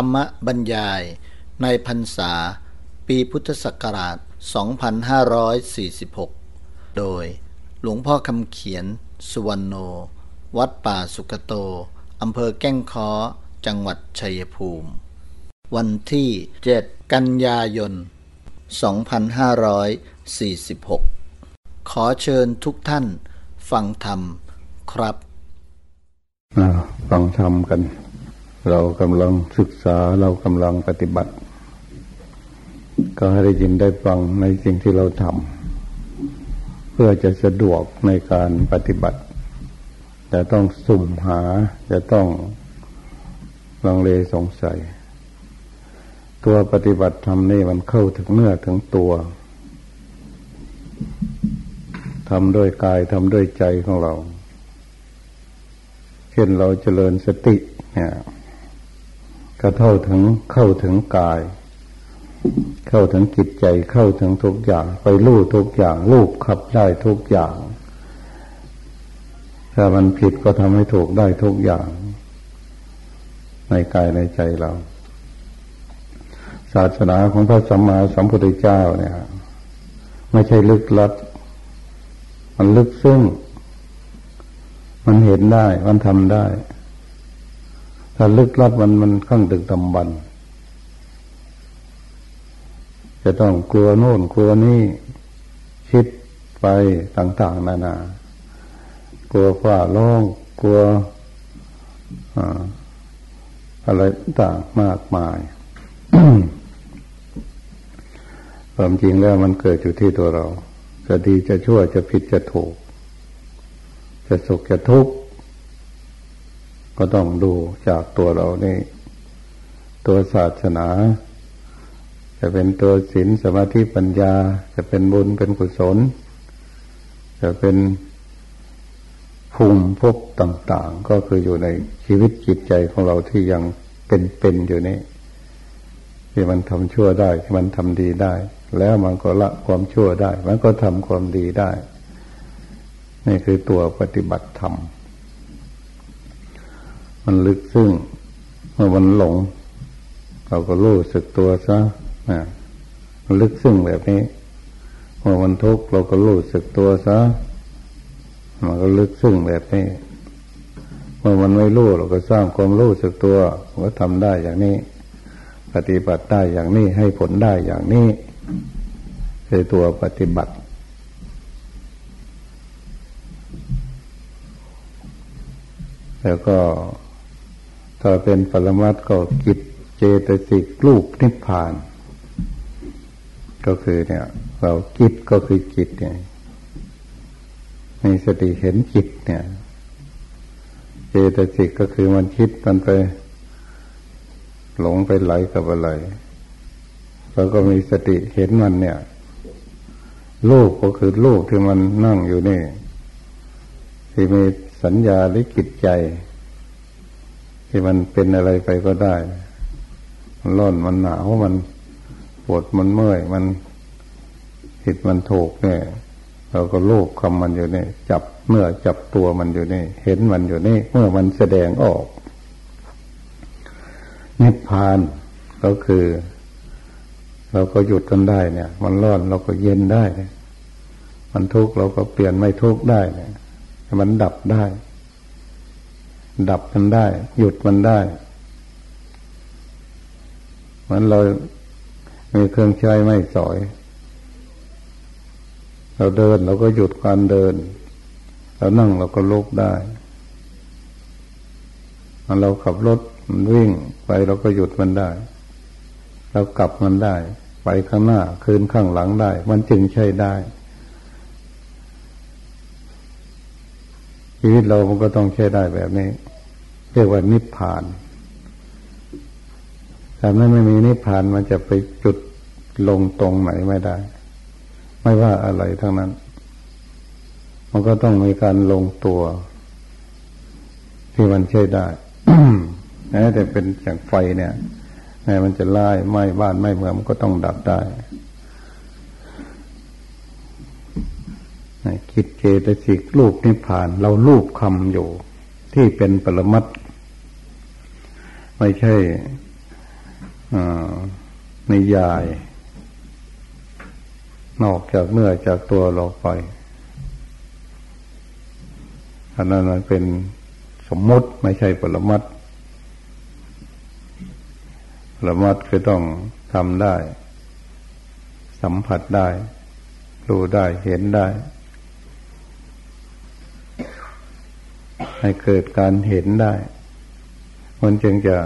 รรมบรรยายในพรรษา ปีพุทธศักราช 2546 โดยหลวงพ่อคำเขียน สุวรรณโน วัดป่าสุกโต อำเภอแก้งค้อ จังหวัดชัยภูมิ วันที่ 7 กันยายน 2546 ขอเชิญทุกท่านฟังธรรมครับฟังธรรมกัน เรากำลังศึกษาเรากำลังปฏิบัติ ก็ให้ได้ยินได้ฟังในสิ่งที่เราทำเพื่อจะสะดวกในการปฏิบัติจะต้องสุ่มหาจะต้องลังเลสงสัย ตัวปฏิบัติธรรมนี่มันเข้าถึงเนื้อถึงตัวทำด้วยกายทำด้วยใจของเรา เช่นเราเจริญสติเนี่ย ก็เท่าถึงเข้าถึงกาย เข้าถึงจิตใจเข้าถึงทุกอย่าง ไปรู้ทุกอย่างรูปขับได้ทุกอย่าง ถ้ามันผิดก็ทำให้ถูกได้ทุกอย่าง ในกายในใจเรา ศาสนาของพระสัมมาสัมพุทธเจ้าเนี่ยไม่ใช่ลึกลับมันลึกซึ้งมันเห็นได้ มันทำได้ ถ้าลึกลับมันมันข้างตึกตำบัน จะต้องกลัวโน่นกลัวนี่คิดไปต่างๆ นานากลัวฝ่าร้องกลัวอะไรต่างมากมายความจริงแล้วมันเกิดอยู่ที่ตัวเรา จะดีจะชั่วจะผิดจะถูก จะสุขจะทุกข์ ก็ต้องดูจากตัวเรานี่ ตัวศาสนา จะเป็นตัวศีลสมาธิปัญญา จะเป็นบุญเป็นกุศล จะเป็นภูมิภพต่าง ๆ ก็คืออยู่ในชีวิตจิตใจของเราที่ยังเป็นๆอยู่นี่ที่มันทำชั่วได้ที่มันทำดีได้ แล้วมันก็ละความชั่วได้ มันก็ทำความดีได้ นี่คือตัวปฏิบัติธรรม มันลึกซึ้งเมื่อมันหลง เราก็รู้สึกตัวซะนะมันลึกซึ้งแบบนี้เมื่อมันทุกข์เราก็รู้สึกตัวซะมันก็ลึกซึ้งแบบนี้เมื่อมันไม่รู้เราก็สร้างความรู้สึกตัวว่าทำได้อย่างนี้ ปฏิบัติได้อย่างนี้ให้ผลได้อย่างนี้คือตัวปฏิบัติแล้วก็ ถ้าเป็นปรมัตก็กิจเจตสิกรูปนิพพาน ก็คือเนี่ย เรากิจก็คือจิตเนี่ยมีสติเห็นจิตเนี่ย เจตสิกก็คือมันคิดมันไป หลงไปไหลกับอะไรเราก็มีสติเห็นมันเนี่ยลูกก็คือลูกที่มันนั่งอยู่นี่ ที่มีสัญญาหรือจิตใจ ที่มันเป็นอะไรไปก็ได้ มันร้อนมันหนาวมันปวดมันเมื่อย มันผิดมันถูกเนี่ย เราก็ลูกคำมันอยู่นี่จับเมื่อจับตัวมันอยู่นี่ เห็นมันอยู่นี่เมื่อมันแสดงออก นิพพานก็คือ เราก็หยุดกันได้เนี่ย มันร้อนเราก็เย็นได้ มันทุกข์เราก็เปลี่ยนไม่ทุกข์ได้เนี่ยมันดับได้ ดับมันได้ หยุดมันได้เหมือนเรามีเครื่องใช้ไม่สอย เราเดินเราก็หยุดการเดิน เรานั่งเราก็ลุกได้มันเราขับรถมันวิ่งไปเราก็หยุดมันได้ เรากลับมันได้ ไปข้างหน้า คืนข้างหลังได้ มันจึงใช่ได้ ชีวิตเรามันก็ต้องใช้ได้แบบนี้ เรียกว่านิพพานแต่ไม่ไม่มีนิพพานมันจะไปจุดลงตรงไหนไม่ได้ ไม่ว่าอะไรทั้งนั้น มันก็ต้องมีการลงตัว ที่มันใช้ได้แต่เป็นอย่างไฟเนี่ยแม้มันจะไล่ไหม้บ้านไหม้เมืองมันก็ต้องดับได้ คิดเจตสิกลูกนิพพาน เราลูกคำอยู่ ที่เป็นปรมัตไม่ใช่ในยาย นอกจากเนื้อจากตัวเราไปอันนั้นมันเป็นสมมติไม่ใช่ปรมัตปรมัตคือต้องทำได้ สัมผัสได้ รู้ได้เห็นได้ ให้เกิดการเห็นได้ มันจึงจะ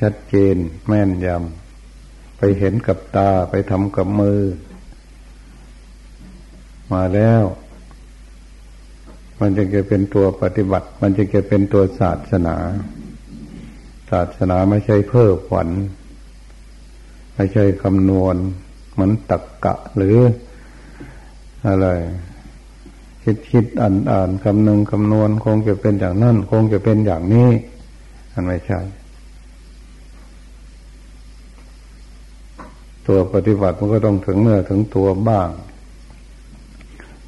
ชัดเจนแม่นยำไปเห็นกับตาไปทำกับมือ มาแล้ว มันจะจะเป็นตัวปฏิบัติ มันจะจะเป็นตัวศาสนา ศาสนาไม่ใช่เพ้อฝัน ไม่ใช่คำนวณ เหมือนตักกะหรืออะไร คิดคิดอ่านอ่านคำนึงคำนวณ คงจะเป็นอย่างนั้น คงจะเป็นอย่างนี้มันไม่ใช่ ตัวปฏิบัติมันก็ต้องถึงเนื้อถึงตัวบ้าง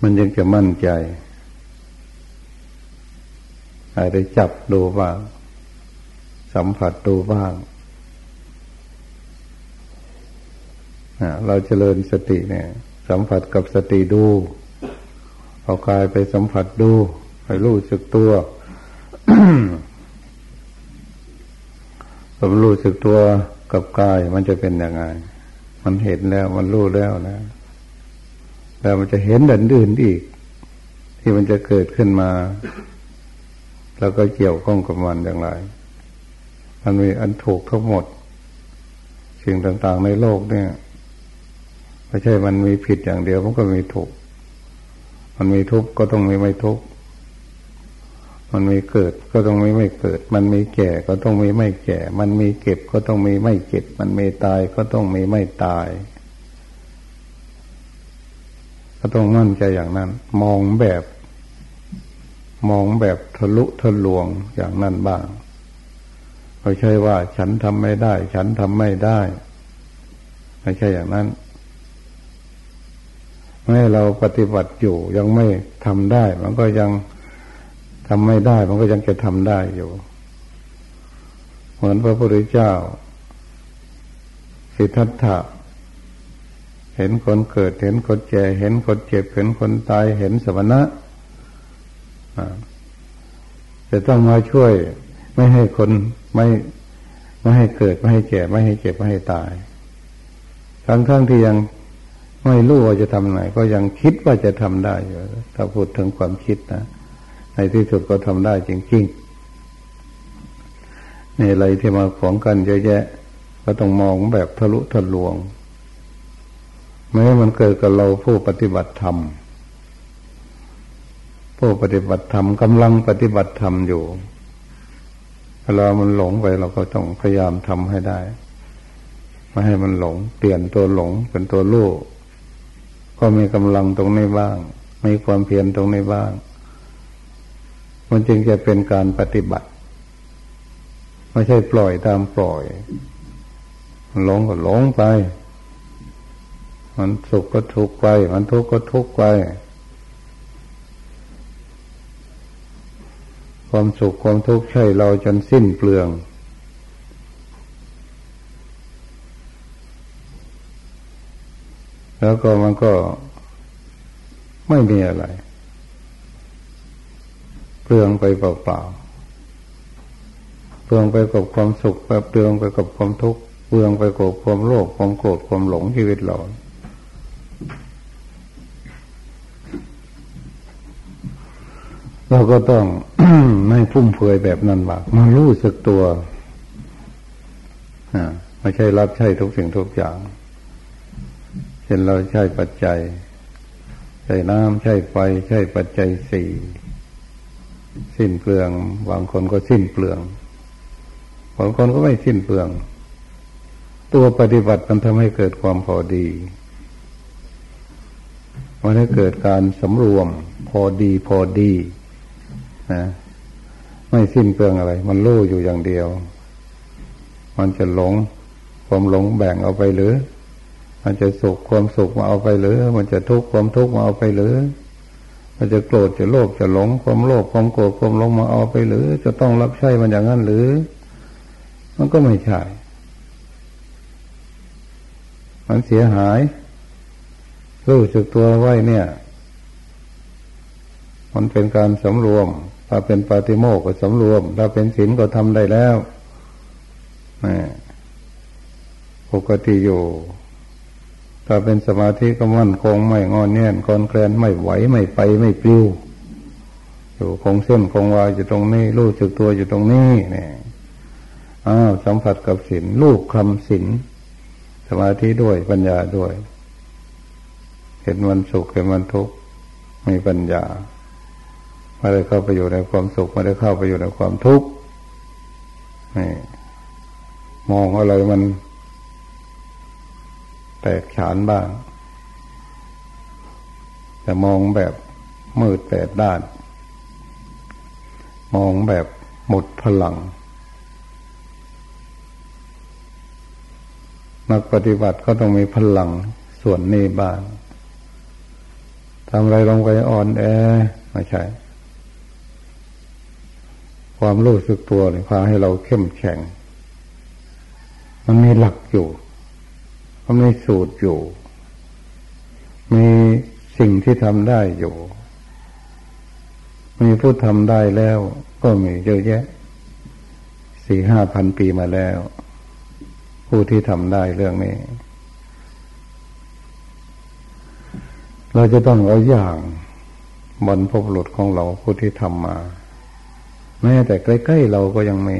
มันยังจะมั่นใจอาจจะจับดูบ้าง สัมผัสดูบ้างเราเจริญสติเนี่ย สัมผัสกับสติดู เอากายไปสัมผัสดูให้รู้สึกตัวผมรู้สึกตัวกับกายมันจะเป็นยังไง มันเห็นแล้วมันรู้แล้วนะแล้วมันจะเห็นอื่นอื่นอีก ที่มันจะเกิดขึ้นมา แล้วก็เกี่ยวข้องกับมันอย่างไร มันมีอันถูกทั้งหมด สิ่งต่างๆในโลกเนี่ยไม่ใช่มันมีผิดอย่างเดียวมันก็มีถูก มันมีทุกข์ก็ต้องมีไม่ทุกข์มันมีเกิดก็ต้องมีไม่เกิด มันมีแก่ก็ต้องมีไม่แก่ มันมีเก็บก็ต้องมีไม่เก็บ มันมีตายก็ต้องมีไม่ตาย ก็ต้องมั่นใจอย่างนั้น มองแบบ มองแบบทะลุทะลวงอย่างนั้นบ้างไม่ใช่ว่าฉันทำไม่ได้ ฉันทำไม่ได้ ไม่ใช่อย่างนั้น แม้เราปฏิบัติอยู่ยังไม่ทำได้ มันก็ยังทำไม่ได้ มันก็ยังจะทำได้อยู่ เหมือนพระพุทธเจ้า สิทธัตถะเห็นคนเกิดเห็นคนแก่เห็นคนเจ็บเห็นคนตายเห็นสมณะจะต้องมาช่วย ไม่ให้คนไม่ไม่ให้เกิดไม่ให้แก่ไม่ให้เจ็บไม่ให้ตาย ทั้งทั้งที่ยัง ไม่รู้ว่าจะทำไหนก็ยังคิดว่าจะทำได้อยู่ถ้าพูดถึงความคิดนะในที่สุดก็ทำได้จริงๆในอะไรที่มาของกันเยอะแยะ ก็ต้องมองแบบทะลุทะลวงแม้มันเกิดกับเราผู้ปฏิบัติธรรมผู้ปฏิบัติธรรมกำลังปฏิบัติธรรมอยู่เวลามันหลงไปเราก็ต้องพยายามทำให้ได้ ไม่ให้มันหลง เปลี่ยนตัวหลงเป็นตัวรู้ ก็มีกำลังตรงนี้บ้าง มีความเพียรตรงนี้บ้าง มันจึงจะเป็นการปฏิบัติ ไม่ใช่ปล่อยตามปล่อยหลงก็หลงไป มันสุขก็ทุกข์ไป มันทุกข์ก็ทุกข์ไป ความสุขความทุกข์ใช่เราจนสิ้นเปลือง แล้วก็มันก็ไม่มีอะไรเปลืองไปเปล่าๆเปลืองไปกับความสุขแบบเปลืองไปกับความทุกข์เปลืองไปกับความโลภความโกรธความหลงชีวิตเราเราก็ต้องไม่ฟุ่มเฟือยแบบนั้นบ้างมารู้สึกตัวไม่ใช่รับใช้ทุกสิ่งทุกอย่าง ช่นเราใช้ปัจจัย ใช้น้ำใช้ไฟ ใช้ปัจจัยสี่สิ้นเปลือง บางคนก็สิ้นเปลืองบางคนก็ไม่สิ้นเปลือง ตัวปฏิบัติมันทำให้เกิดความพอดีมันให้เกิดการสำรวม พอดีพอดีนะไม่สิ้นเปลืองอะไร มันรู้อยู่อย่างเดียว มันจะหลงความหลงแบ่งเอาไปหรือ มันจะสุขความสุขมาเอาไปหรือ มันจะทุกข์ความทุกข์มาเอาไปหรือ มันจะโกรธจะโลภจะหลงความโลภความโกรธความหลงมาเอาไปหรือ จะต้องรับใช้มันอย่างนั้นหรือ มันก็ไม่ใช่ มันเสียหาย รู้สึกตัวไว้เนี่ย มันเป็นการสำรวม ถ้าเป็นปาติโมกก็สำรวม ถ้าเป็นศีลก็ทำได้แล้วปกติอยู่ ถ้าเป็นสมาธิก็มั่นคงไม่งอนแน่นคอนแคลนไม่ไหวไม่ไปไม่ปลิวอยู่คงเส้นคงวาอยู่ตรงนี้รู้สึกตัวอยู่ตรงนี้เนี่ยอ้าวสัมผัสกับศีลลูกคำศีลสมาธิด้วยปัญญาด้วย เห็นมันสุขเห็นมันทุกข์มีปัญญาไม่ได้เข้าไปอยู่ในความสุขไม่ได้เข้าไปอยู่ในความทุกข์นี่มองอะไรมัน แตกฉานบ้าง แต่มองแบบมืดแปดด้าน มองแบบหมดพลัง นักปฏิบัติก็ต้องมีพลังส่วนนี้บ้างทำอะไรลงไปอ่อนแอไม่ใช่ ความรู้สึกตัวเนี่ยพาให้เราเข้มแข็ง มันมีหลักอยู่ มันมีสูตรอยู่ มีสิ่งที่ทำได้อยู่ มีผู้ทำได้แล้ว ก็มีเยอะแยะสี่ห้าพันปีมาแล้ว ผู้ที่ทำได้เรื่องนี้ เราจะต้องเอาอย่างบนพบหลุดของเราผู้ที่ทำมา แม้แต่ใกล้ๆเราก็ยังมี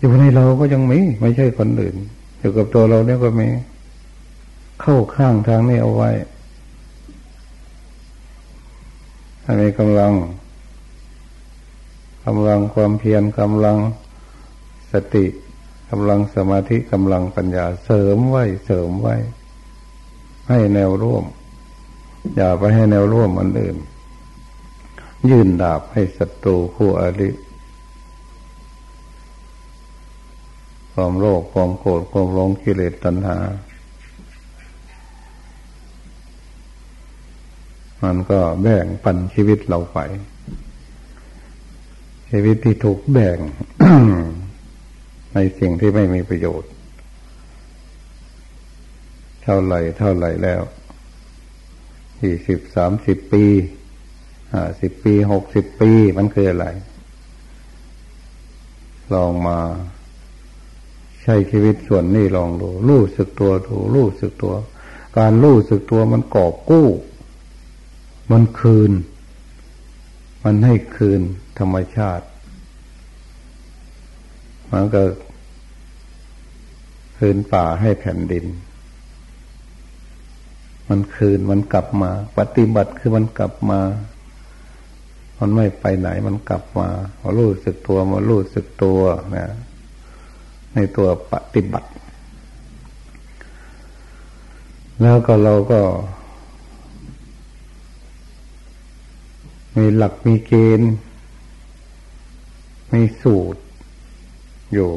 อยู่ในเราก็ยังมี ไม่ใช่คนอื่น อยู่กับตัวเราเนี่ยก็มี เข้าข้างทางนี้เอาไว้ให้มีกำลังกำลังความเพียรกำลังสติกำลังสมาธิกำลังปัญญาเสริมไว้เสริมไว้ ให้แนวร่วม อย่าไปให้แนวร่วมอันอื่น ยื่นดาบให้ศัตรูคู่อริ ความโลภความโกรธความหลงกิเลสตัณหา มันก็แบ่งปันชีวิตเราไป ชีวิตที่ถูกแบ่ง ในสิ่งที่ไม่มีประโยชน์ เท่าไหร่เท่าไหร่แล้วสี่สิบสามสิบปีห้าสิบปีหกสิบปีมันคืออะไร ลองมา ใช้ชีวิตส่วนนี้ลองดูรู้สึกตัวดูรู้สึกตัว การรู้สึกตัวมันกอบกู้ มันคืน มันให้คืนธรรมชาติมันก็คืนป่าให้แผ่นดิน มันคืนมันกลับมา ปฏิบัติคือมันกลับมา มันไม่ไปไหนมันกลับมามารู้สึกตัวมารู้สึกตัวนะ ในตัวปฏิบัติ แล้วก็เราก็ มีหลักมีเกณฑ์มีสูตรอยู่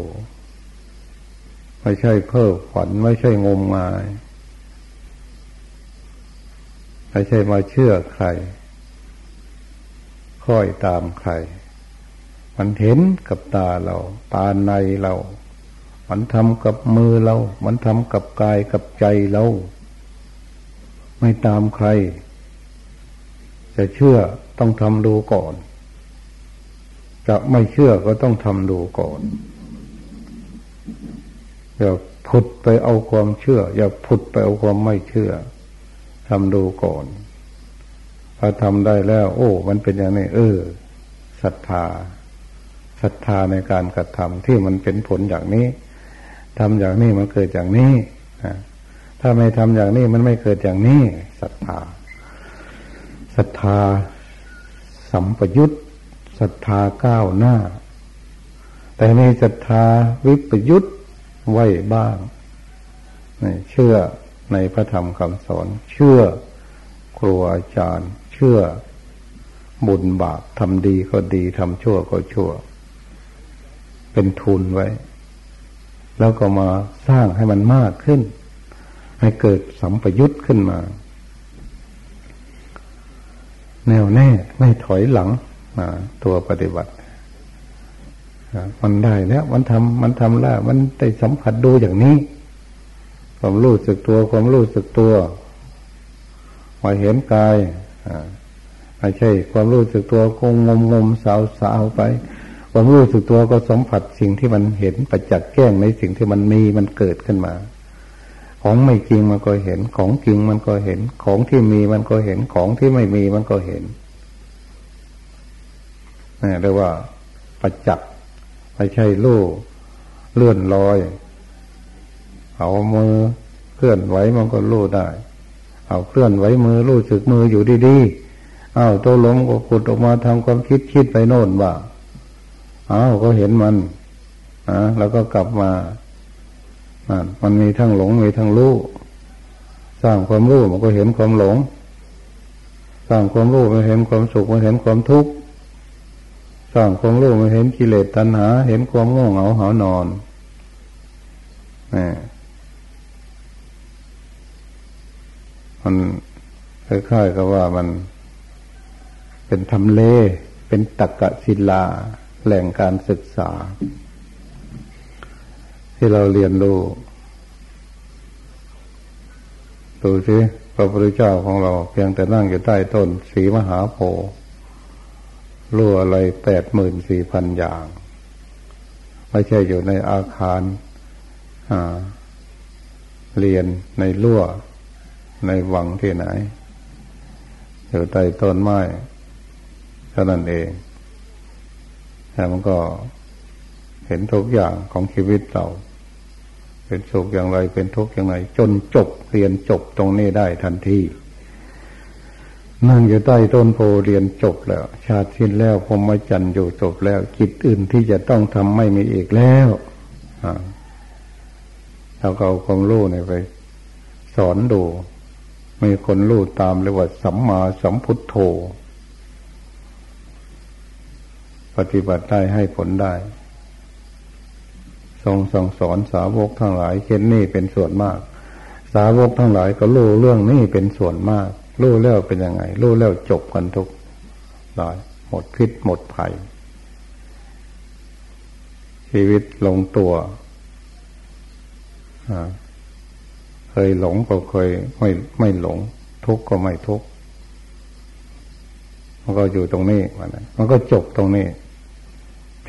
ไม่ใช่เพ้อฝันไม่ใช่งมงายไม่ใช่มาเชื่อใคร ค่อยตามใคร มันเห็นกับตาเรา ตาในเรา มันทำกับมือเรา มันทำกับกายกับใจเรา ไม่ตามใคร จะเชื่อต้องทำดูก่อน จะไม่เชื่อก็ต้องทำดูก่อนอย่าผุดไปเอาความเชื่อ อย่าผุดไปเอาความไม่เชื่อทำดูก่อนพอทำได้แล้ว โอ้ มันเป็นอย่างนี้เออศรัทธาศรัทธาในการกระทำที่มันเป็นผลอย่างนี้ ทำอย่างนี้มันเกิดอย่างนี้ถ้าไม่ทำอย่างนี้มันไม่เกิดอย่างนี้ศรัทธาศรัทธาสัมปยุตศรัทธาก้าวหน้า แต่มีศรัทธาวิปยุตไว้บ้างเชื่อในพระธรรมคำสอน เชื่อครูอาจารย์ เชื่อบุญบาปทำดีก็ดีทำชั่วก็ชั่ว เป็นทุนไว้ แล้วก็มาสร้างให้มันมากขึ้น ให้เกิดสัมปยุตขึ้นมา แน่วแน่ไม่ถอยหลังตัวปฏิบัติมันได้แล้วมันทำมันทำแล้วมันได้สัมผัสดูอย่างนี้ ความรู้สึกตัว ความรู้สึกตัวมาเห็นกายไม่ใช่ความรู้สึกตัวคงงมงมสาวสาวไป ความรู้สึกตัวก็สัมผัสสิ่งที่มันเห็นประจักษ์แก้งในสิ่งที่มันมีมันเกิดขึ้นมา ของไม่จริงมันก็เห็น ของจริงมันก็เห็น ของที่มีมันก็เห็น ของที่ไม่มีมันก็เห็นนี่เรียกว่าประจักษ์ไม่ใช่ลู่เลื่อนลอย เอามือเคลื่อนไหวมันก็ลู่ได้ เอาเคลื่อนไหวมือลู่สึกมืออยู่ดีๆ เอาตัวลงก็ขุดออกมาทำความคิดคิดไปโน่นว่า เอาก็เห็นมันอะแล้วก็กลับมามันมีทั้งหลงมีทั้งรู้สร้างความรู้มันก็เห็นความหลง สร้างความรู้มันเห็นความสุขมันเห็นความทุกข์สร้างความรู้มันเห็นกิเลสตัณหา เห็นความง่วงเหงาหานอนนี่มันคล้ายๆกับว่ามันเป็นทำเล เป็นตักกะศิลา แหล่งการศึกษา ที่เราเรียนรู้ดูสิพระพุทธเจ้าของเราเพียงแต่นั่งอยู่ใต้ต้นสีมหาโพธิ์รู้อะไรแปดหมื่นสี่พันอย่าง ไม่ใช่อยู่ในอาคารเรียนในรั้วในวังที่ไหน อยู่ใต้ต้นไม้เท่านั้นเอง แต่มันก็เห็นทุกอย่างของชีวิตเรา เป็นสุขอย่างไรเป็นทุกข์อย่างไร จนจบเรียนจบตรงนี้ได้ทันทีนั่งอยู่ใต้ต้นโพเรียนจบแล้ว ชาติสิ้นแล้วพรมจันทร์อยู่จบแล้วกิจอื่นที่จะต้องทำไม่มีอีกแล้วเราก็เอาความรู้เนี่ยไป สอนดู มีคนรู้ตามเรียกว่าสัมมาสัมพุทโธ ปฏิบัติได้ให้ผลได้ ทรงสั่งสอนสาวกทั้งหลายเช่นนี่เป็นส่วนมาก สาวกทั้งหลายก็รู้เรื่องนี้เป็นส่วนมาก รู้แล้วเป็นยังไง รู้แล้วจบกันทุกหลาย หมดพิษหมดภัย ชีวิตลงตัวเคยหลงก็เคยไม่ไม่หลง ทุกข์ก็ไม่ทุกข์มันก็อยู่ตรงนี้มันก็จบตรงนี้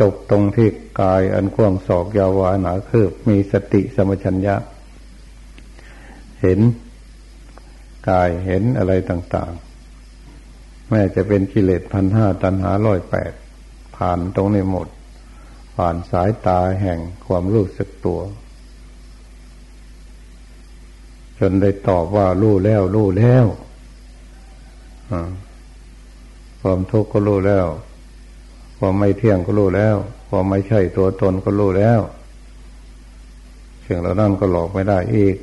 จบตรงที่กายอันกว้างศอกยาววาหนาคืบมีสติสมชัญญะ เห็นกายเห็นอะไรต่างๆ แม้จะเป็นกิเลสพันห้าตันหาร้อยแปดผ่านตรงนี้หมด ผ่านสายตาแห่งความรู้สึกตัว จนได้ตอบว่ารู้แล้วรู้แล้วความทุกข์ก็รู้แล้ว ความไม่เที่ยงก็รู้แล้วความไม่ใช่ตัวตนก็รู้แล้วสิ่งเหล่านั้นก็หลอกไม่ได้อีก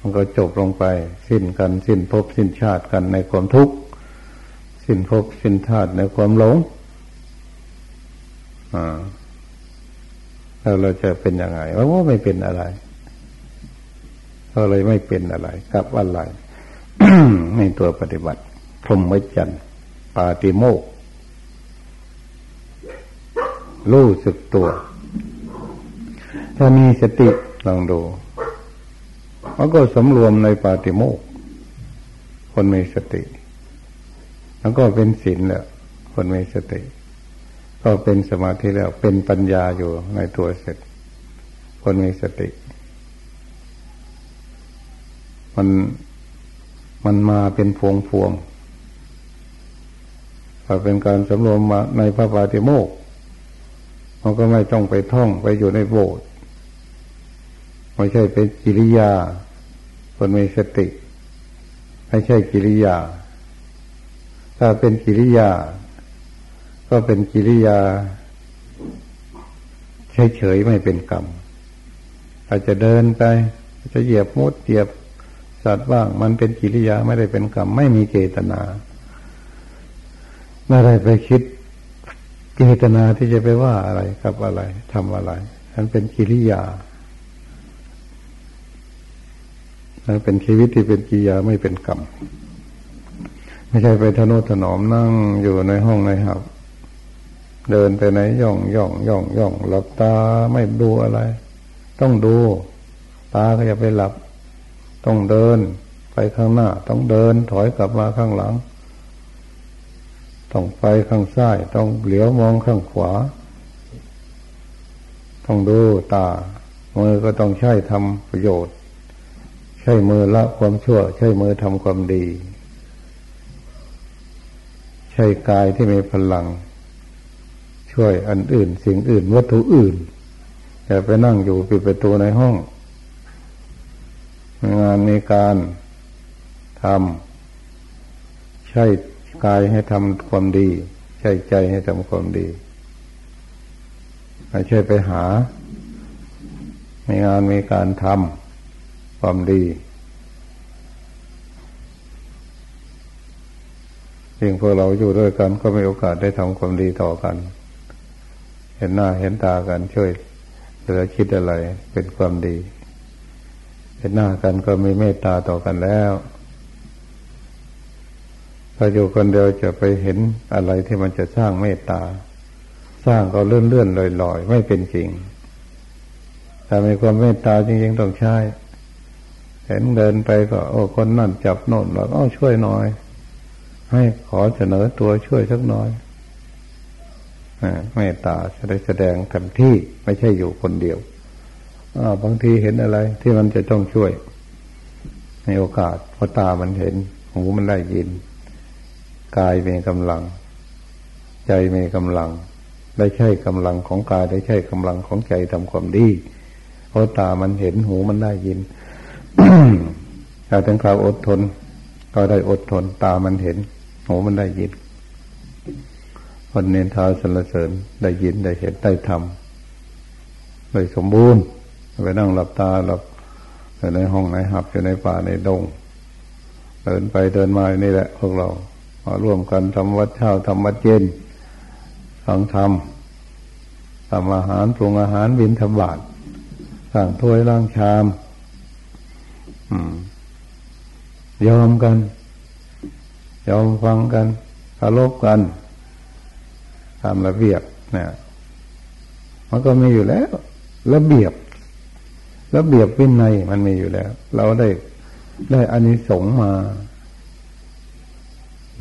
มันก็จบลงไป สิ้นกันสิ้นภพสิ้นชาติกันในความทุกข์ สิ้นภพสิ้นชาติในความหลง อ่าแล้วเราจะเป็นยังไงว่าว่าไม่เป็นอะไรเราเลยไม่เป็นอะไรกับอะไร ในตัวปฏิบัติพรหมวิจันปาติโมกรู้สึกตัว ถ้ามีสติลองดูมันก็สำรวมในปาติโมกคนมีสติ แล้วก็เป็นศีลแล้วคนมีสติ ก็เป็นสมาธิแล้วเป็นปัญญาอยู่ในตัวเสร็จ คนมีสติ มัน มันมาเป็นพวงพวงถ้าเป็นการสำรวมมาในพระปาติโมกมันก็ไม่ต้องไปท่องไปอยู่ในโบสถ์ไม่ใช่เป็นกิริยา คนมีสติ ไม่ใช่กิริยา ถ้าเป็นกิริยา ก็เป็นกิริยาเฉยๆไม่เป็นกรรมอาจจะเดินไป จะเหยียบมุดเหยียบ สัตว์บ้าง มันเป็นกิริยาไม่ได้เป็นกรรมไม่มีเจตนา ไม่ได้ไปคิดเจตนาที่จะไปว่าอะไรกับอะไรทำอะไรมันเป็นกิริยาเป็นชีวิตที่เป็นกิยาไม่เป็นกรรมไม่ใช่ไปทนุถนอมนั่งอยู่ในห้องในหับ เดินไปไหนย่องย่องย่องย่องหลับตาไม่ดูอะไร ต้องดู ตาก็อย่าไปหลับ ต้องเดิน ไปข้างหน้า ต้องเดิน ถอยกลับมาข้างหลัง ต้องไปข้างซ้าย ต้องเหลียวมองข้างขวา ต้องดูตา มือก็ต้องใช้ทำประโยชน์ ใช้มือละความชั่ว ใช้มือทำความดี ใช้กายที่มีพลัง ช่วยอันอื่น สิ่งอื่น วัตถุอื่นอย่าไปนั่งอยู่ปิดประตูในห้อง งานมีการทำใช้กายให้ทำความดี ใช้ใจให้ทำความดีไม่ใช่ไปหา มีงานมีการทำความดีเพียงพวกเราอยู่ด้วยกันก็มีโอกาสได้ทำความดีต่อกัน เห็นหน้าเห็นตากันช่วยเหลือคิดอะไรเป็นความดี เห็นหน้ากันก็มีเมตตาต่อกันแล้ว ถ้าอยู่คนเดียวจะไปเห็นอะไรที่มันจะสร้างเมตตา สร้างก็เลื่อนเลื่อนลอยลอยไม่เป็นจริง ถ้ามีความเมตตาจริงๆต้องใช้ เห็นเดินไปก็ โอ้คนนั่นจับโน่นเราก็ช่วยหน่อย ให้ขอเสนอตัวช่วยสักหน่อยเมตตาจะได้แสดงเต็มที่ไม่ใช่อยู่คนเดียว บางทีเห็นอะไร ที่มันจะต้องช่วย ในโอกาสเพราะตามันเห็น หูมันได้ยิน กายมีกำลัง ใจมีกำลัง ได้ใช่กำลังของกายได้ใช่กำลังของใจทำความดี เพราะตามันเห็นหูมันได้ยินถ้าถึงคราวอดทน ก็ได้อดทน ตามันเห็นหูมันได้ยินคนเน้นท้าสรรเสริญได้ยินได้เห็นได้ทำได้สมบูรณ์ ไปนั่งหลับตาหลับอยู่ในห้องไหนหับอยู่ในป่าในดง เดินไปเดินมานี่แหละ พวกเรามาร่วมกันทำวัดเช้าทำวัดเย็นฟังธรรมทำอาหารปรุงอาหารบินทบาทสั่งถ้วยล้างชามยอมกัน ยอมฟังกันเคารพกันตามระเบียบเนี่ยมันก็มีอยู่แล้ว ระเบียบ ระเบียบวินัยมันมีอยู่แล้ว เราได้ได้อานิสงส์มา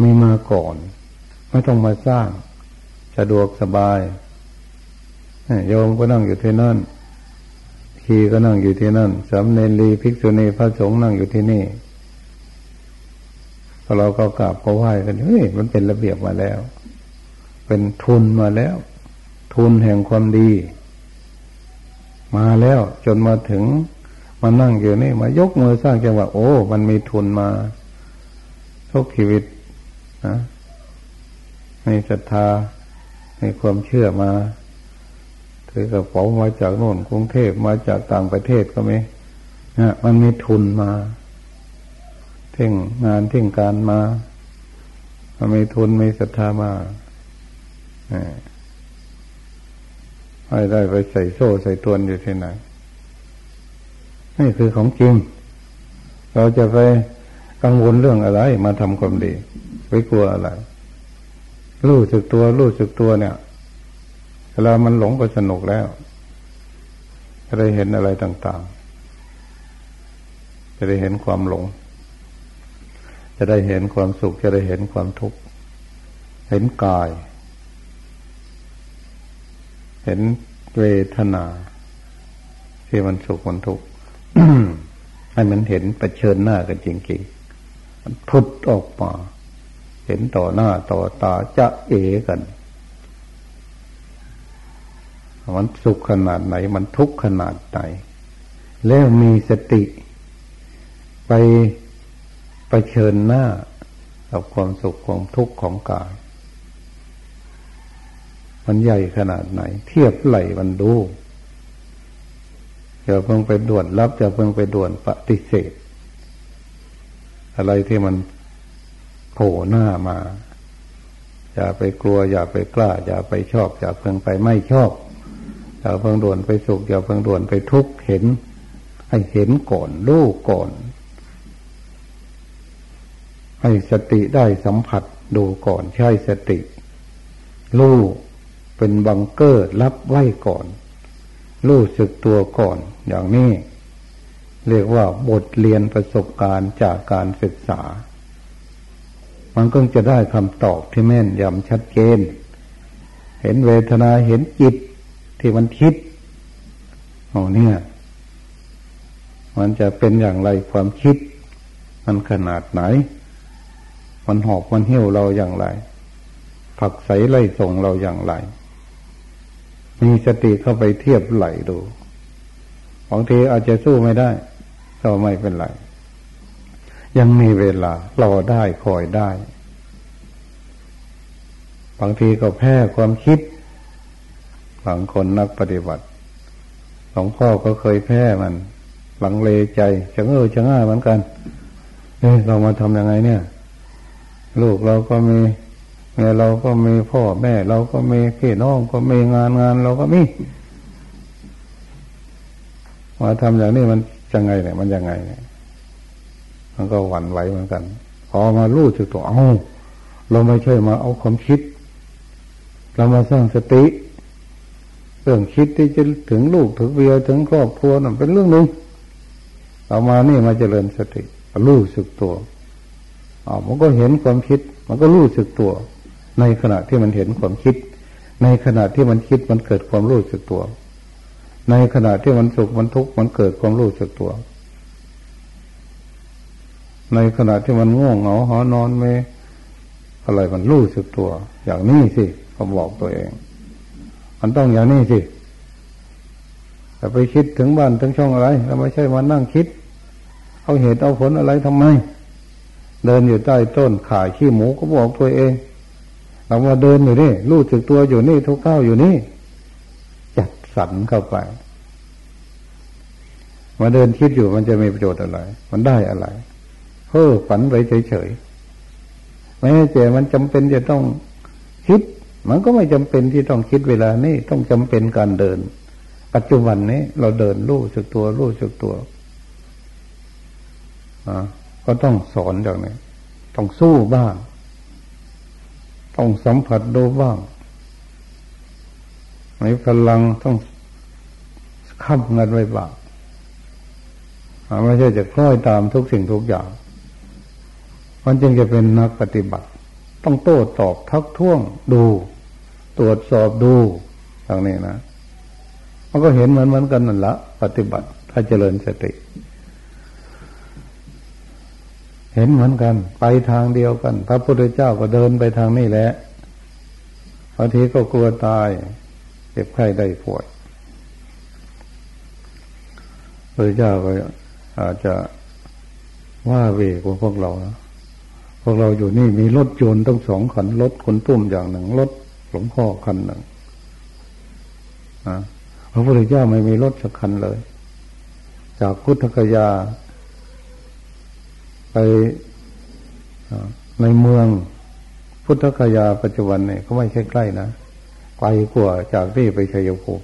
มีมาก่อน ไม่ต้องมาสร้าง สะดวกสบายโยมก็นั่งอยู่ที่นั่นชีก็นั่งอยู่ที่นั่นสามเณรีภิกษุณีพระสงฆ์นั่งอยู่ที่นี่พอเราก็กราบก็ไหว้กันเฮ้ยมันเป็นระเบียบมาแล้ว เป็นทุนมาแล้ว ทุนแห่งความดี มาแล้วจนมาถึงมานั่งอยู่นี่มายกมือสร้างจังหวะโอ้ มันมีทุนมาทุกชีวิตนะมีศรัทธามีความเชื่อมาถือกระเป๋ามาจากโน่นกรุงเทพมาจากต่างประเทศก็มีนะมันมีทุนมาเท่งงานเท่งการมามันมีทุนมีศรัทธามาให้ ไม่ได้ไปใส่โซ่ใส่ตวนอยู่ที่ไหนนี่คือของจริง เราจะไปกังวลเรื่องอะไร มาทำความดีไปกลัวอะไร รู้สึกตัว รู้สึกตัวเนี่ยเวลามันหลงก็สนุกแล้วจะได้เห็นอะไรต่างๆ จะได้เห็นความหลง จะได้เห็นความสุข จะได้เห็นความทุกข์ เห็นกาย เห็นเวทนาที่มันสุขมันทุกข์ให้มันเห็นประชิญหน้ากันจริงๆมันพุทออกมา เห็นต่อหน้าต่อตาจะเอกัน มันสุขขนาดไหน มันทุกข์ขนาดไหน แล้วมีสติไปไปเชิญหน้ากับความสุขความทุกข์ของกาย มันใหญ่ขนาดไหน เทียบไหลมันดูอย่าเพิ่งไปด่วนรับอย่าเพิ่งไปด่วนปฏิเสธ อะไรที่มันโผล่หน้ามา อย่าไปกลัว อย่าไปกล้า อย่าไปชอบ อย่าเพิ่งไปไม่ชอบ อย่าเพิ่งด่วนไปสุข อย่าเพิ่งด่วนไปทุกข์เห็น ให้เห็นก่อนรู้ก่อน ให้สติได้สัมผัสดูก่อนใช้สติรู้ เป็นบังเกอร์รับไว้ก่อน รู้สึกตัวก่อน อย่างนี้ เรียกว่าบทเรียนประสบการณ์จากการศึกษา มันก็จะได้คำตอบที่แม่นยำชัดเจน เห็นเวทนาเห็นจิตที่มันคิดโอ้เนี่ย มันจะเป็นอย่างไรความคิด มันขนาดไหน มันหอบมันเหี้ยวเราอย่างไร ผักใสไล่ส่งเราอย่างไร มีสติเข้าไปเทียบไหลดูบางทีอาจจะสู้ไม่ได้ก็ไม่เป็นไร ยังมีเวลารอได้คอยได้ บางทีก็แพ้ความคิดบางคนนักปฏิบัติหลวงพ่อก็เคยแพ้มันหลังเลใจจะเออจะง่ายเหมือนกันเอ้เรามาทำยังไงเนี่ย ลูกเราก็มี เมียเราก็มีพ่อแม่ เราก็มีพี่น้องก็มีงานงานเราก็มีมาทำอย่างนี้มันยังไงเนี่ย มันยังไงเนี่ย มันก็หวั่นไหวเหมือนกัน พอมาลู่จึกตัวเอาเราไม่ใช่มาเอาความคิด เรามาสร้างสติ เรื่องคิดที่จะถึงลูกถึงเวียถึงครอบครัวนั่นเป็นเรื่องหนึ่งเอามานี่มาเจริญสติรู้สึกตัวอ๋อมันก็เห็นความคิด มันก็รู้สึกตัว ในขณะที่มันเห็นความคิด ในขณะที่มันคิดมันเกิดความรู้สึกตัว ในขณะที่มันสุขมันทุกข์มันเกิดความรู้สึกตัว ในขณะที่มันง่วงเหงาหอนอนไม่อะไรมันรู้สึกตัว อย่างนี้สิผมบอกตัวเอง มันต้องอย่างนี้สิแต่ไปคิดถึงบ้านถึงช่องอะไรเราไม่ใช่มานั่งคิด เอาเหตุเอาผลอะไรทำไม เดินอยู่ใต้ต้นขายขี้หมูก็บอกตัวเอง เรามาเดินอยู่นี่รู้สึกตัวอยู่นี่ทุกข้าวอยู่นี่จัดสันเข้าไปมาเดินคิดอยู่มันจะมีประโยชน์อะไร มันได้อะไรเพ้อฝันไปเฉยๆแม้แต่มันจำเป็นจะต้องคิด มันก็ไม่จำเป็นที่ต้องคิดเวลานี้ต้องจำเป็นการเดิน ปัจจุบันนี้ เราเดินรู้สึกตัวรู้สึกตัวอ่าก็ต้องสอนอย่างนี้ต้องสู้บ้าง ต้องสัมผัสดูบ้างมีพลังต้องค้ำเงินไว้บ้างไม่ใช่จะคล้อยตามทุกสิ่งทุกอย่าง มันจึงจะเป็นนักปฏิบัติ ต้องโต้ตอบทักท้วงดู ตรวจสอบดูอย่างนี้นะ มันก็เห็นเหมือนเหมือนกันนั่นละปฏิบัติ ถ้าเจริญสติ เห็นเหมือนกัน ไปทางเดียวกัน พระพุทธเจ้าก็เดินไปทางนี้แหละบางทีก็กลัวตายเจ็บไข้ได้ป่วยพระเจ้าก็อาจจะว่าเวกว่าพวกเรานะพวกเราอยู่นี่มีรถยนต์ต้องสองคันรถขนตุ้มอย่างหนึ่งรถหลวงพ่อคันหนึ่งพระพุทธเจ้าไม่มีรถสักคันเลย จากพุทธกยา ไปในเมือง พุทธกยาปัจจุบันเนี่ยเขาไม่ใช่ใกล้นะไกลกว่าจากที่ไปชัยภูมิ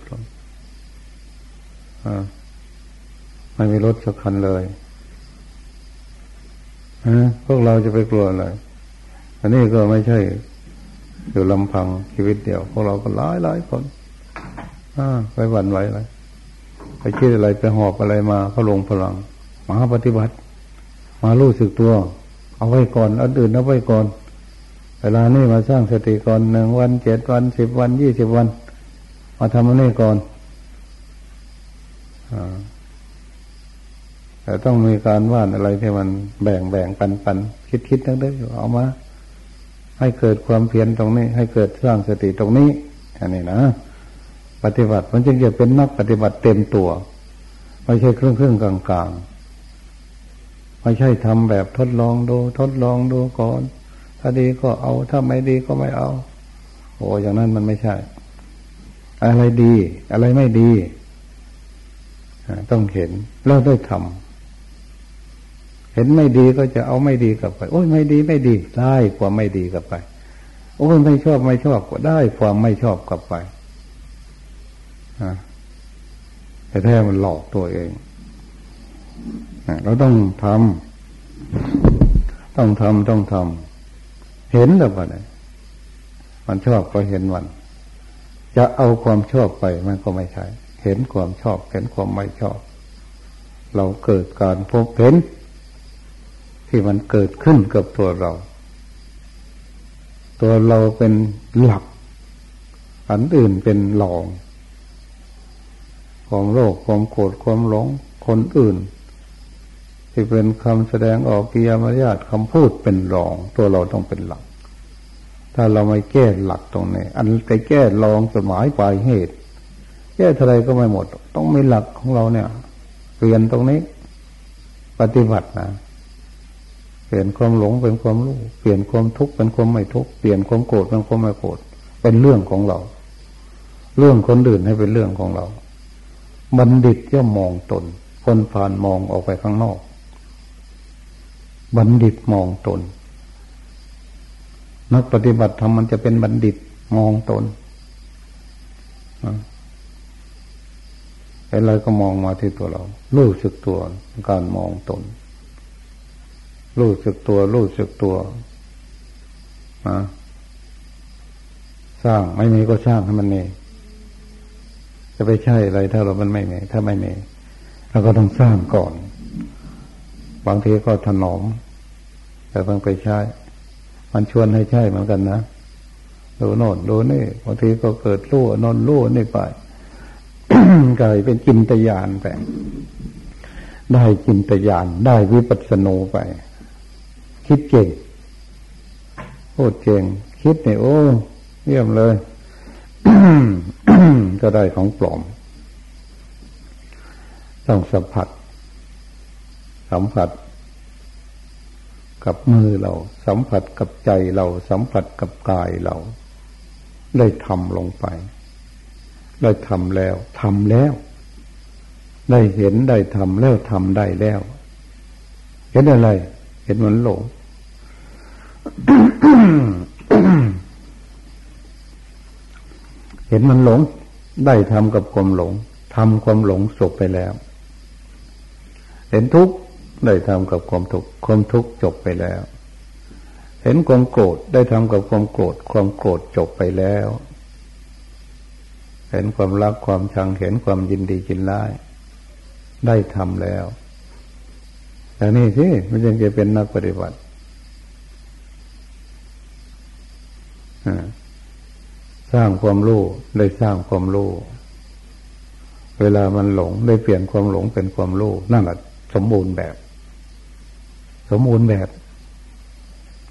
ไม่มีรถสักคันเลยฮะพวกเราจะไปกลัวอะไรอันนี้ก็ไม่ใช่อยู่ลำพังชีวิตเดียวพวกเราก็หลายหลายคนไปหวั่นไหวอะไรไปคิดอะไรไปหอบอะไรมาพระลงพลังมาปฏิบัติ มารู้สึกตัว เอาไว้ก่อนอันอื่นเอาไว้ก่อน เวลานี้มาสร้างสติก่อนหนึ่งวันเจ็ดวันสิบวันยี่สิบวัน มาทำอันนี้ก่อนอแต่ต้องมีการว่านอะไรที่มันแบ่งแบ่งปันปันคิดคิดทั้งได้เอามา ให้เกิดความเพียรตรงนี้ ให้เกิดสร้างสติตรงนี้อันนี้นะปฏิบัติมันจึงจะเป็นนักปฏิบัติเต็มตัว ไม่ใช่ครึ่งครึ่งกลางกลาง ไม่ใช่ทำแบบทดลองดู ทดลองดูก่อน ถ้าดีก็เอา ถ้าไม่ดีก็ไม่เอา โอ้อย่างนั้นมันไม่ใช่ อะไรดี อะไรไม่ดี ต้องเห็นแล้วได้ทำเห็นไม่ดีก็จะเอาไม่ดีกลับไป โอ้ยไม่ดีไม่ดี ได้ความไม่ดีกลับไป โอ้ยไม่ชอบไม่ชอบก็ได้ความไม่ชอบกลับไปแต่แท้มันหลอกตัวเอง เราต้องทำต้องทำต้องทำเห็นแล้วปะเนี่ยมันชอบก็เห็นมัน จะเอาความชอบไปมันก็ไม่ใช่ เห็นความชอบ เห็นความไม่ชอบ เราเกิดการพบเห็น ที่มันเกิดขึ้นกับตัวเรา ตัวเราเป็นหลัก อันอื่นเป็นหลอง ความโลภความโกรธความหลงคนอื่น ที่เป็นคำแสดงออกกิยามารยาทคำพูดเป็นรอง ตัวเราต้องเป็นหลัก ถ้าเราไม่แก้หลักตรงนี้ อันไปแก้รองสมายปลายเหตุ แก้เท่าไรก็ไม่หมด ต้องมีหลักของเราเนี่ยเปลี่ยนตรงนี้ ปฏิบัตินะเปลี่ยนความหลงเป็นความรู้เปลี่ยนความทุกข์เป็นความไม่ทุกข์เปลี่ยนความโกรธเป็นความไม่โกรธเป็นเรื่องของเรา เรื่องคนอื่นให้เป็นเรื่องของเรา บัณฑิตย่อมมองตนคนผ่านมองออกไปข้างนอก บัณฑิตมองตน นักปฏิบัติธรรมมันจะเป็นบัณฑิตมองตนอะไรก็มองมาที่ตัวเรา รู้สึกตัว การมองตน รู้สึกตัว รู้สึกตัวนะสร้างไม่มีก็สร้างให้มันเองจะไปใช่อะไรถ้าเรามันไม่มีถ้าไม่มีเราก็ต้องสร้างก่อน บางทีก็ถนอม แต่ต้องไปใช้ มันชวนให้ใช่เหมือนกันนะดูโน่นดูนี่บางทีก็เกิดรู้นอนรู้นี่ไปกลายเป็นจินตยานไปได้จินตยานได้วิปัสสนูไป คิดเก่งพูดเก่งคิดเนี่ยโอ้เยี่ยมเลย ก็ได้ของปลอม ต้องสัมผัส สัมผัส กับมือเรา สัมผัสกับใจเราสัมผัสกับกายเรา ได้ทำลงไป ได้ทำแล้วทำแล้ว ได้เห็นได้ทำแล้วทำได้แล้ว เห็นอะไร เห็นมันหลงเห็นมันหลง ได้ทำกับความหลงทำความหลงจบไปแล้ว เห็นทุกข์ ได้ทำกับความทุกข์ความทุกข์จบไปแล้ว เห็นความโกรธได้ทำกับความโกรธความโกรธจบไปแล้ว เห็นความรักความชังเห็นความยินดียินร้าย ได้ทำแล้วแต่นี่ที่มันยังจะเป็นนักปฏิบัติสร้างความรู้ได้สร้างความรู้เวลามันหลงได้เปลี่ยนความหลงเป็นความรู้นั่นแหละสมบูรณ์แบบ มบูรณ์แบบ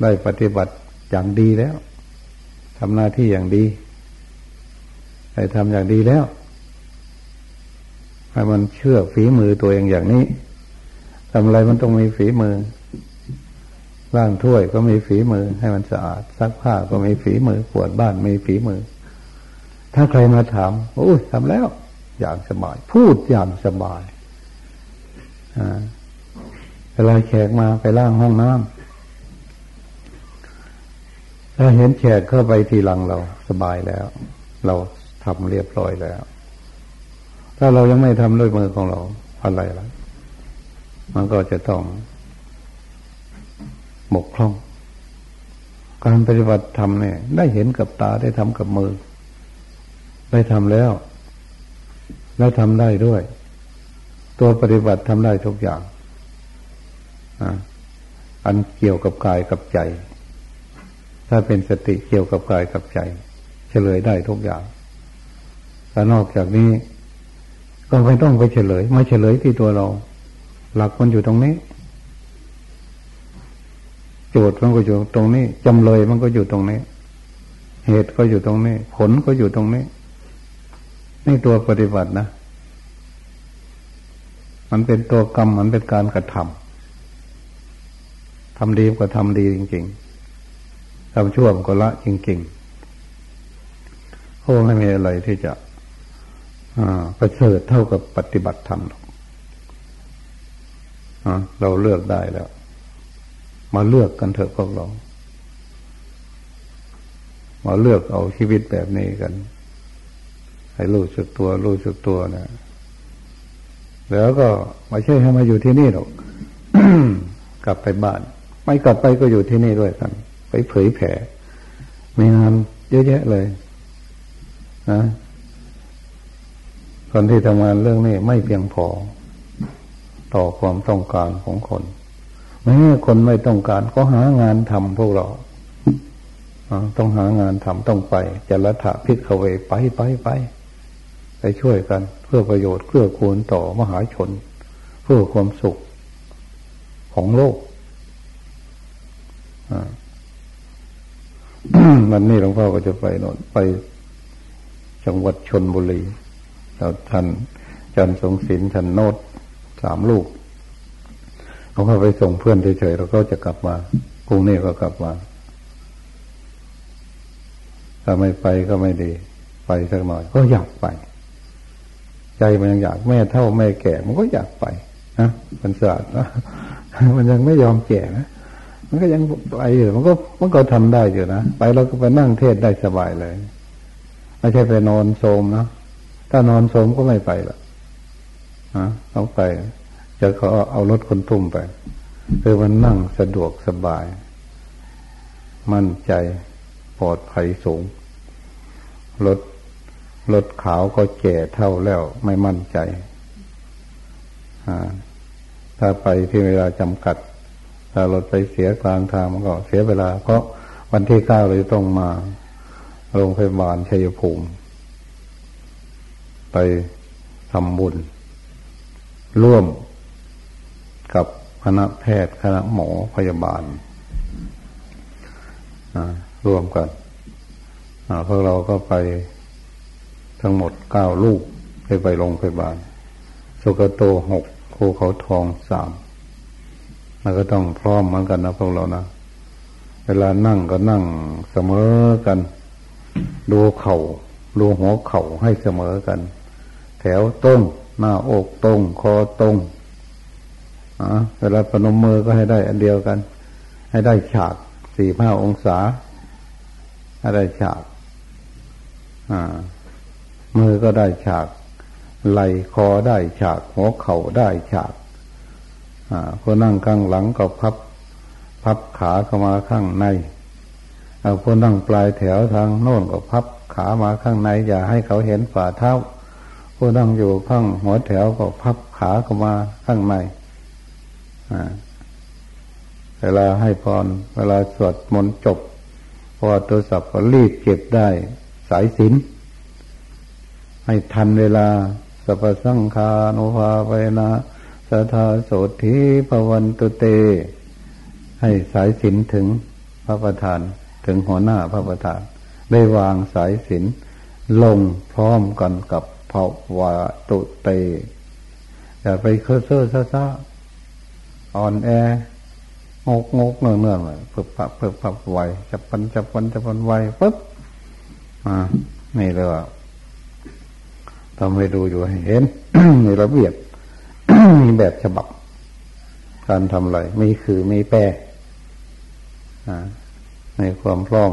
ได้ปฏิบัติอย่างดีแล้วทำหน้าที่อย่างดีได้ทำอย่างดีแล้วให้มันเชื่อฝีมือตัวเองอย่างนี้ทำอะไรมันต้องมีฝีมือล้างถ้วยก็มีฝีมือ ให้มันสะอาดซักผ้าก็มีฝีมือปวดบ้านมีฝีมือ ถ้าใครมาถามโอ้ยทำแล้ว อย่างสบาย พูดอย่างสบายอ่า เวลาแขกมาไปล้างห้องน้ำถ้าเห็นแขกเข้าไปทีหลังเราสบายแล้ว เราทำเรียบร้อยแล้ว ถ้าเรายังไม่ทำด้วยมือของเราอะไรล่ะ มันก็จะต้องบกพร่อง การปฏิบัติธรรมเนี่ย ได้เห็นกับตาได้ทำกับมือ ได้ทำแล้ว แล้วทำได้ด้วย ตัวปฏิบัติทำได้ทุกอย่าง อันเกี่ยวกับกายกับใจ ถ้าเป็นสติเกี่ยวกับกายกับใจ เฉลยได้ทุกอย่างแต่นอกจากนี้ ก็ไม่ต้องไปเฉลย ไม่เฉลยที่ตัวเรา หลักมันอยู่ตรงนี้ โจทย์มันก็อยู่ตรงนี้จำเลยมันก็อยู่ตรงนี้ เหตุก็อยู่ตรงนี้ ผลก็อยู่ตรงนี้นี่ตัวปฏิบัตินะ มันเป็นตัวกรรม มันเป็นการกระทำ ทำดีก็ทำดีจริงๆทำชั่วก็ละจริงๆโอ้ไม่มีอะไรที่จะประเสริฐเท่ากับปฏิบัติธรรมเราเลือกได้แล้ว มาเลือกกันเถอะพวกเรา มาเลือกเอาชีวิตแบบนี้กัน ให้รู้สึกตัว รู้สึกตัวนะแล้วก็ไม่ใช่ให้มาอยู่ที่นี่หรอก กลับไปบ้าน ไม่กลับไปก็อยู่ที่นี่ด้วยกัน ไปเผยแผ่มีงานเยอะแยะเลยนะคนที่ทำงานเรื่องนี้ไม่เพียงพอ ต่อความต้องการของคนแม้คนไม่ต้องการก็หางานทำพวกเราต้องหางานทำต้องไปจะละถะพิกเวไปไปไปไปช่วยกัน เพื่อประโยชน์เพื่อคูณต่อมหาชน เพื่อความสุขของโลก มันนี่หลวงพ่อก็จะไปนนไปจังหวัดชนบุรีเราท่านจันทรงศิลท่านโนดสามลูกเขาก็ไปส่งเพื่อนเฉยๆแล้วก็จะกลับมาพรุ่งนี้ก็กลับมาถ้าไม่ไปก็ไม่ดี ไปสักหน่อยก็อยากไป ใจมันยังอยากแม่เท่าแม่แก่ มันก็อยากไปนะมันสะอาดนะมันยังไม่ยอมแก่นะ มันก็ยังไปอยู่มันก็มันก็ทำได้อยู่นะไปเราก็ไปนั่งเทศได้สบายเลยไม่ใช่ไปนอนโสมนะถ้านอนโสมก็ไม่ไปละนะต้องไปจะเขาเอารถคนทุ่มไปคือมันนั่งสะดวกสบาย มั่นใจปลอดภัยสูงรถรถขาวก็แก่เท่าแล้ว ไม่มั่นใจถ้าไปที่เวลาจำกัด ถ้ารถไปเสียกลางทางมันก็เสียเวลา เพราะวันที่เก้าเลยต้องมา โรงพยาบาลชัยภูมิ ไปทำบุญ ร่วมกับคณะแพทย์คณะหมอพยาบาลร่วมกันพวกเราก็ไปทั้งหมดเก้าลูกไปไปโรงพยาบาล สุกโตหกภูเขาทองสาม มันก็ต้องพร้อมเหมือนกันนะพวกเรานะเวลานั่งก็นั่งเสมอกัน ดูเขา่าดูหัวเข่าให้เสมอกัน แถวตรงหน้าอกตรงคอตรงเวลาปนมมือก็ให้ได้ อันเดียวกัน ให้ได้ฉากสี่ห้าองศาให้ได้ฉากมือก็ได้ฉาก ไหลคอได้ฉาก หัวเข่าได้ฉาก ผู้นั่งข้างหลังก็พับ พับขาเข้ามาข้างในเอาผู้นั่งปลายแถวทางโน่นก็พับขามาข้างใน อย่าให้เขาเห็นฝ่าเท้าผู้นั่งอยู่ข้างหัวแถวก็พับขาเข้ามาข้างในเวลาให้พรเวลาสวดมนต์จบ พอโทรศัพท์ก็รีบเก็บได้ สายสินให้ทันเวลาสัพสังคานุภาเวนะ สทาโสธีปวันตุเต ให้สายสินถึงพระประธานถึงหัวหน้าพระประธาน ได้วางสายสินลงพร้อมกันกับภาวะตุเตอย่าไปเคอเซอร์ซ่าอ่อนแองกงกเนื่องเนื่องเลยเพิ่มปับเพิ่มปับไวจับปันจับปันจับปันไวปุ๊บอ่านี่เลยว่าทำให้ดูอยู่ให้เห็นมีระเบียบ มีแบบฉบับ การทำอะไรไมีคือไมีแปรในความพร้อม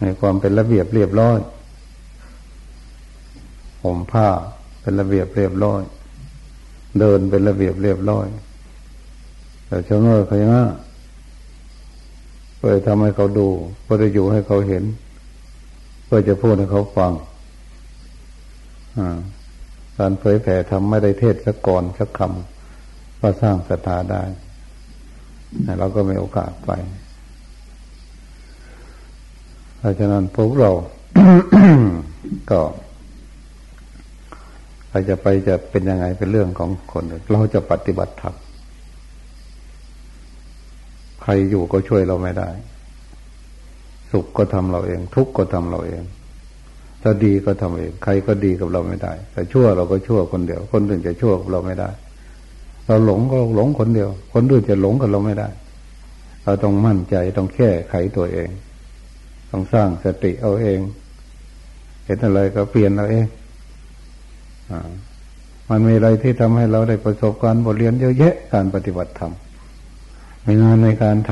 ในความเป็นระเบียบเรียบร้อยผมผ้าเป็นระเบียบเรียบร้อย เดินเป็นระเบียบเรียบร้อย แต่ชาวนาเขาย่างเพื่อทำให้เขาดูเพื่อจะอยู่ให้เขาเห็น เพื่อจะพูดให้เขาฟัง การเผยแผ่ทำไม่ได้เทศสักก่อนสักคำก็สร้างศรัทธาได้เราก็มีโอกาสไป เพราะฉะนั้นพวกเรา ก็ใครจะไปจะเป็นยังไงเป็นเรื่องของคนเราจะปฏิบัติธรรมใครอยู่ก็ช่วยเราไม่ได้ สุขก็ทำเราเอง ทุกข์ก็ทำเราเอง ถ้าดีก็ทำเอง ใครก็ดีกับเราไม่ได้ แต่ชั่วเราก็ชั่วคนเดียว คนอื่นจะชั่วกับเราไม่ได้ เราหลงก็หลงคนเดียว คนอื่นจะหลงกับเราไม่ได้ เราต้องมั่นใจต้องแก้ไขตัวเอง ต้องสร้างสติเอาเอง เห็นอะไรก็เปลี่ยนเอาเองอมันมีอะไรที่ทำให้เราได้ประสบการณ์บทเรียนเยอะแยะการปฏิบัติธรรมมีงานในการท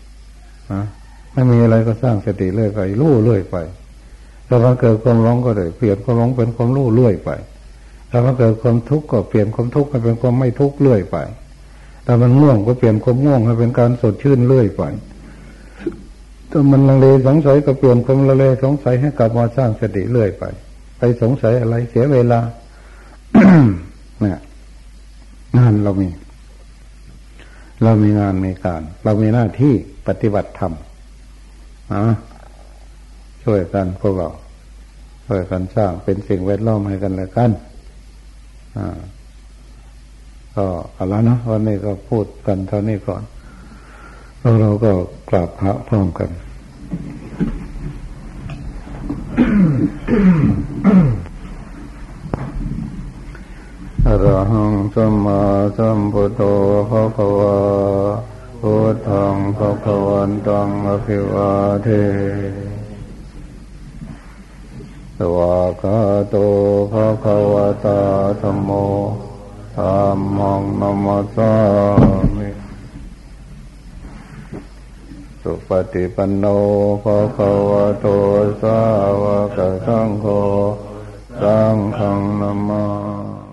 ำนะไม่มีอะไรก็สร้างสติเรื่อยไปรู้เรื่อยไป ถ้ามันเกิดความร้องก็เลยเปลี่ยนความร้องเป็นความรู้เรื่อยไปถ้ามันเกิดความทุกข์ก็เปลี่ยนความทุกข์ให้เป็นความไม่ทุกข์เรื่อยไปถ้ามันง่วงก็เปลี่ยนความง่วงให้เป็นการสดชื่นเรื่อยไปถ้ามันลังเลสงสัยก็เปลี่ยนความลังเลสงสัยให้กลับมาสร้างสติเรื่อยไป ไปสงสัยอะไรเสียเวลาเนี่ยงานเรามี เรามีงานมีการ เรามีหน้าที่ปฏิบัติธรรมอะ ช่วยกันพวกเราช่วยกันสร้างเป็นสิ่งแวดล้อมให้กันและกันอ่าก็เอาละนะวันนี้ก็พูดกันเท่านี้ก่อนแล้วเราก็กราบพระพร้อมกัน อรหังสัมมาสัมพุทโธภะคะวะพุทธังภะคะวันตังอภิวาเท วากาโตภะคะวะตาธรรมโมธรรมังนัสสามิสุปฏิปันโนภะคะวะโตสาวกสังโฆสังฆนัมมา